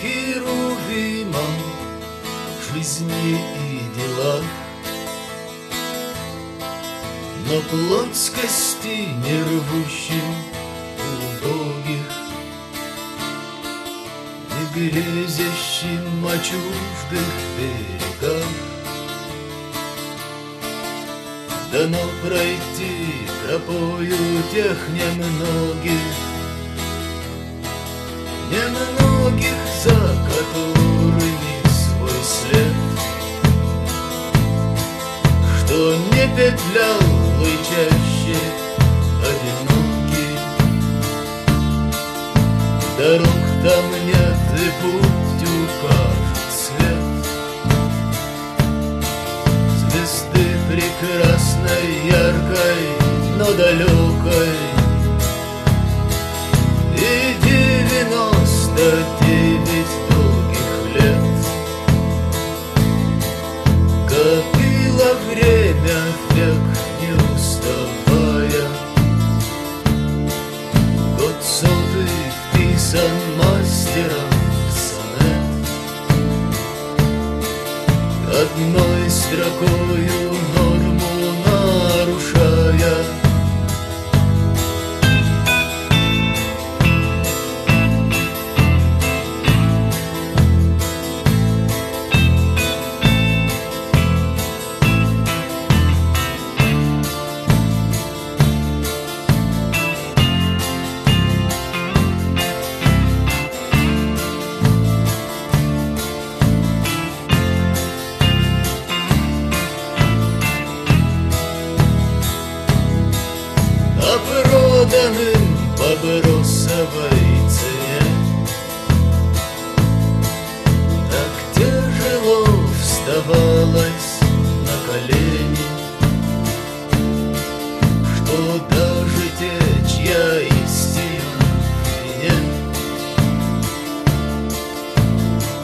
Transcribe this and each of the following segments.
херувимом жизни и делах. Но плотскости не рвущим убогих, Не грезящим о чуждых берегах. Дано пройти тропою тех немногих, Немногих, за которыми свой след, Что не петлял и чаще одинокий. Дорог там нет и путь укажет свет. Звезды прекрасной, яркой, но далекой. Hidrocóio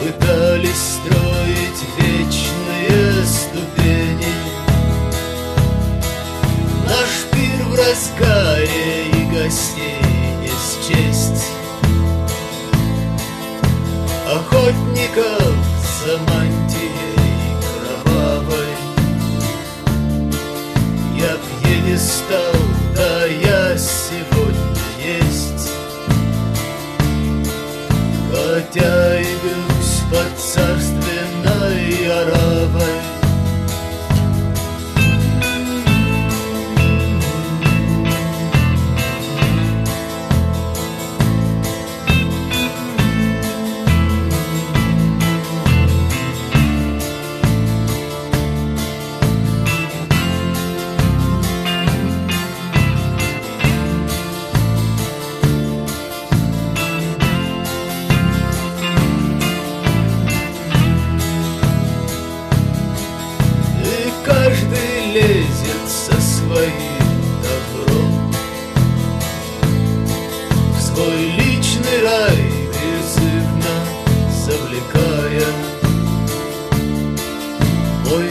Пытались строить вечные ступени. Наш пир в разгаре и гостей не счесть. Охотников за мантией кровавой. Я б е не стал, да я сегодня есть. Хотя и бьюсь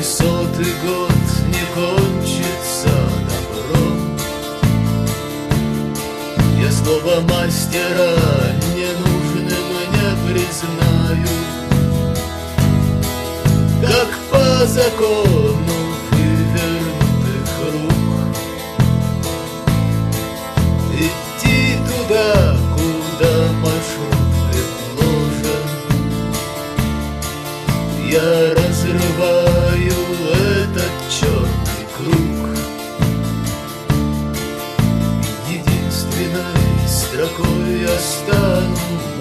сотый год не кончится добром. Я слово мастера ненужным не признаю. Как по закону вывернутых рук Идти туда, куда маршрут предложен. Я разрываю trocou e estando